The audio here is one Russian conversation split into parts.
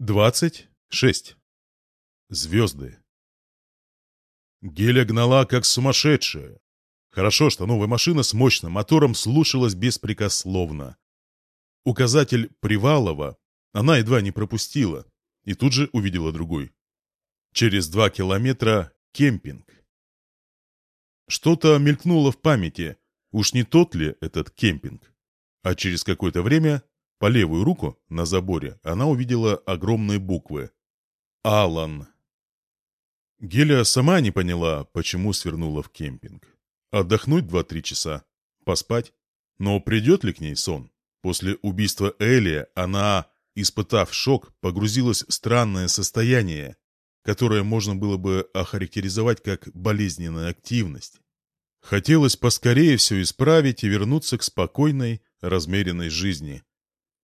26. Звезды. Геля гнала, как сумасшедшая. Хорошо, что новая машина с мощным мотором слушалась беспрекословно. Указатель Привалова она едва не пропустила и тут же увидела другой. Через два километра кемпинг. Что-то мелькнуло в памяти, уж не тот ли этот кемпинг? А через какое-то время по левую руку на заборе она увидела огромные буквы. «Алан». Геля сама не поняла, почему свернула в кемпинг. Отдохнуть два-три часа, поспать. Но придет ли к ней сон? После убийства Элия она, испытав шок, погрузилась в странное состояние, которое можно было бы охарактеризовать как болезненная активность. Хотелось поскорее все исправить и вернуться к спокойной, размеренной жизни.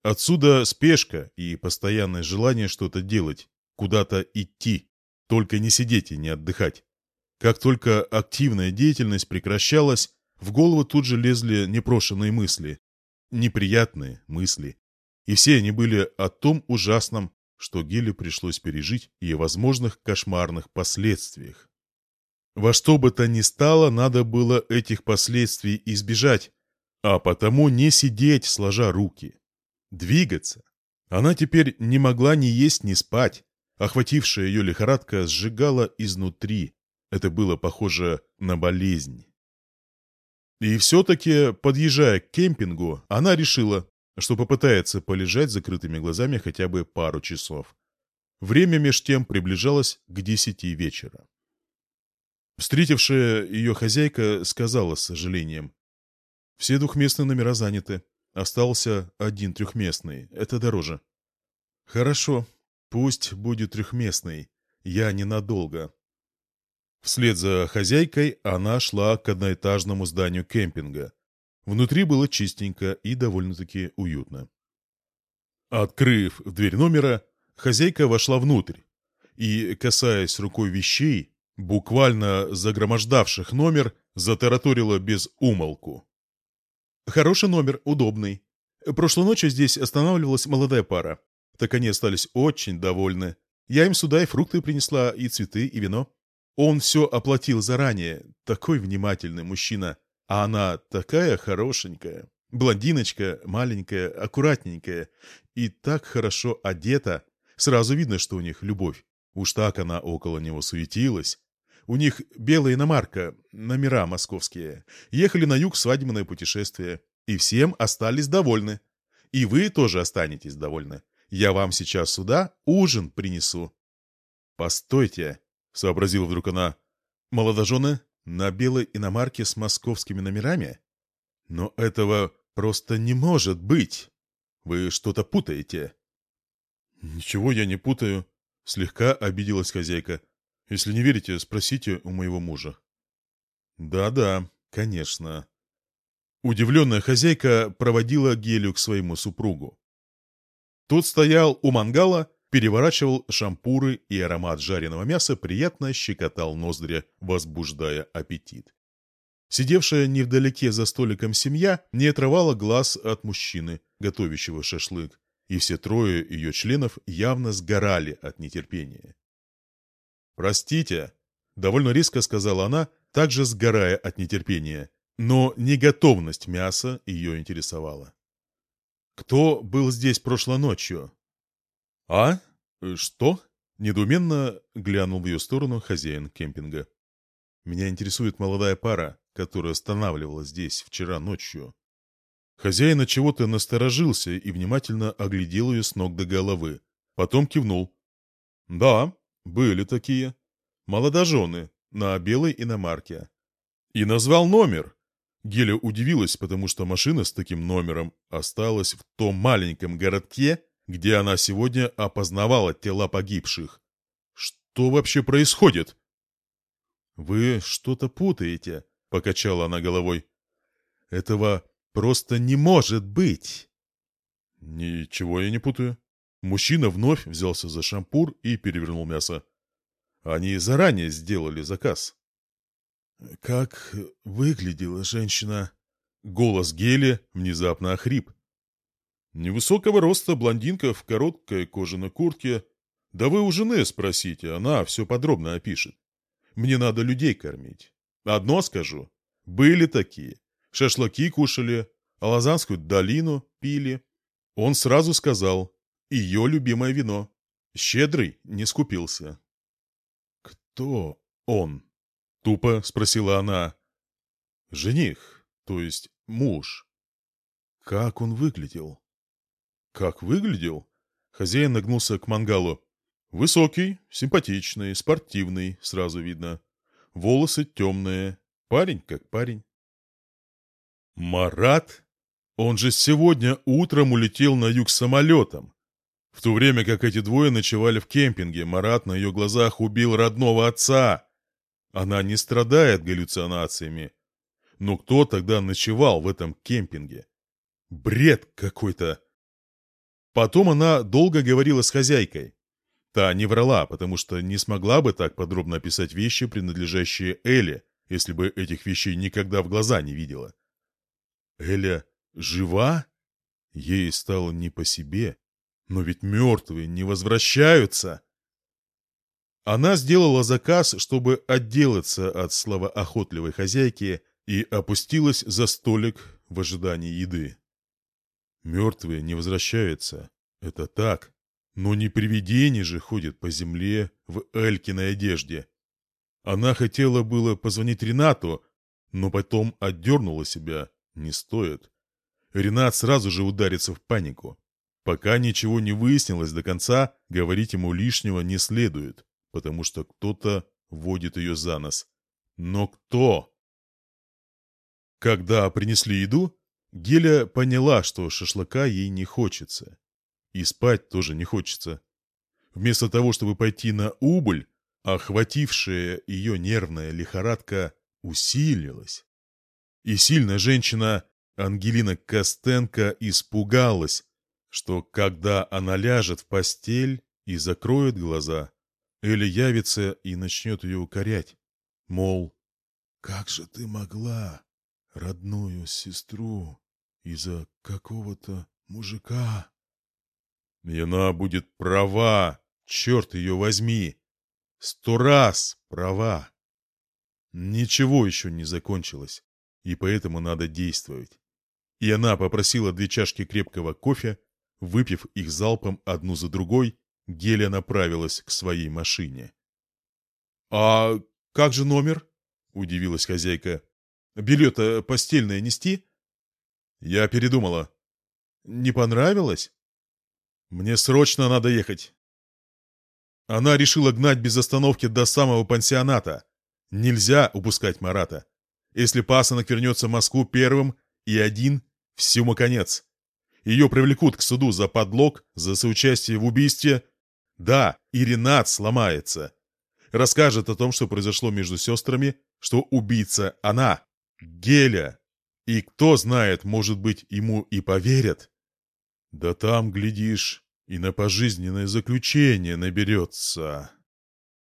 Отсюда спешка и постоянное желание что-то делать, куда-то идти, только не сидеть и не отдыхать. Как только активная деятельность прекращалась, в голову тут же лезли непрошенные мысли, неприятные мысли. И все они были о том ужасном, что Геле пришлось пережить, и о возможных кошмарных последствиях. Во что бы то ни стало, надо было этих последствий избежать, а потому не сидеть, сложа руки двигаться. Она теперь не могла ни есть, ни спать. Охватившая ее лихорадка сжигала изнутри. Это было похоже на болезнь. И все-таки, подъезжая к кемпингу, она решила, что попытается полежать закрытыми глазами хотя бы пару часов. Время меж тем приближалось к десяти вечера. Встретившая ее хозяйка сказала с сожалением. «Все двухместные номера заняты. Остался один трехместный, это дороже. Хорошо, пусть будет трехместный, я ненадолго. Вслед за хозяйкой она шла к одноэтажному зданию кемпинга. Внутри было чистенько и довольно-таки уютно. Открыв дверь номера, хозяйка вошла внутрь и, касаясь рукой вещей, буквально загромождавших номер, затараторила без умолку. Хороший номер, удобный. Прошлой ночью здесь останавливалась молодая пара. Так они остались очень довольны. Я им сюда и фрукты принесла, и цветы, и вино. Он все оплатил заранее. Такой внимательный мужчина. А она такая хорошенькая. Блондиночка, маленькая, аккуратненькая. И так хорошо одета. Сразу видно, что у них любовь. Уж так она около него суетилась. У них белая иномарка, номера московские. Ехали на юг свадебное путешествие. И всем остались довольны. И вы тоже останетесь довольны. Я вам сейчас сюда ужин принесу. Постойте, сообразила вдруг она. Молодожены на белой иномарке с московскими номерами? Но этого просто не может быть. Вы что-то путаете. Ничего я не путаю, слегка обиделась хозяйка. Если не верите, спросите у моего мужа». «Да-да, конечно». Удивленная хозяйка проводила Гелю к своему супругу. Тот стоял у мангала, переворачивал шампуры, и аромат жареного мяса приятно щекотал ноздри, возбуждая аппетит. Сидевшая невдалеке за столиком семья не отрывала глаз от мужчины, готовящего шашлык, и все трое ее членов явно сгорали от нетерпения. «Простите», — довольно резко сказала она, также сгорая от нетерпения. Но неготовность мяса ее интересовала. «Кто был здесь прошлой ночью?» «А? Что?» — недоуменно глянул в ее сторону хозяин кемпинга. «Меня интересует молодая пара, которая останавливалась здесь вчера ночью». Хозяин от чего-то насторожился и внимательно оглядел ее с ног до головы. Потом кивнул. «Да, были такие. Молодожены на белой иномарке. И назвал номер. Геля удивилась, потому что машина с таким номером осталась в том маленьком городке, где она сегодня опознавала тела погибших. Что вообще происходит? «Вы что-то путаете», — покачала она головой. «Этого просто не может быть!» «Ничего я не путаю», Мужчина вновь взялся за шампур и перевернул мясо. Они заранее сделали заказ. «Как выглядела женщина?» Голос Гели внезапно охрип. Невысокого роста блондинка в короткой кожаной куртке. Да вы у жены спросите, она все подробно опишет. Мне надо людей кормить. Одно скажу. Были такие. Шашлыки кушали, а Лазанскую долину пили. Он сразу сказал, ее любимое вино. Щедрый не скупился. «Кто он?» — тупо спросила она. «Жених, то есть муж. Как он выглядел?» «Как выглядел?» Хозяин нагнулся к мангалу. «Высокий, симпатичный, спортивный, сразу видно. Волосы темные. Парень как парень». «Марат? Он же сегодня утром улетел на юг самолетом. В то время как эти двое ночевали в кемпинге, Марат на ее глазах убил родного отца. Она не страдает галлюцинациями. Но кто тогда ночевал в этом кемпинге? Бред какой-то. Потом она долго говорила с хозяйкой. Та не врала, потому что не смогла бы так подробно описать вещи, принадлежащие Эле, если бы этих вещей никогда в глаза не видела. Эля жива? Ей стало не по себе. Но ведь мертвые не возвращаются. Она сделала заказ, чтобы отделаться от словоохотливой хозяйки, и опустилась за столик в ожидании еды. Мертвые не возвращаются. Это так. Но не привидение же ходит по земле в Элькиной одежде. Она хотела было позвонить Ренату, но потом отдернула себя. Не стоит. Ренат сразу же ударится в панику. Пока ничего не выяснилось до конца, говорить ему лишнего не следует, потому что кто-то водит ее за нос. Но кто? Когда принесли еду, Геля поняла, что шашлыка ей не хочется. И спать тоже не хочется. Вместо того, чтобы пойти на убыль, охватившая ее нервная лихорадка усилилась. И сильная женщина Ангелина Костенко испугалась, что когда она ляжет в постель и закроет глаза, Эля явится и начнет ее укорять. Мол, как же ты могла, родную сестру, из-за какого-то мужика? И она будет права, черт ее возьми, сто раз права. Ничего еще не закончилось, и поэтому надо действовать. И она попросила две чашки крепкого кофе, Выпив их залпом одну за другой, Геля направилась к своей машине. «А как же номер?» — удивилась хозяйка. «Белье-то постельное нести?» Я передумала. «Не понравилось?» «Мне срочно надо ехать». Она решила гнать без остановки до самого пансионата. Нельзя упускать Марата. Если пасынок вернется в Москву первым и один, всему конец. Ее привлекут к суду за подлог, за соучастие в убийстве. Да, и Ренат сломается. Расскажет о том, что произошло между сестрами, что убийца она, Геля. И кто знает, может быть, ему и поверят. Да там, глядишь, и на пожизненное заключение наберется.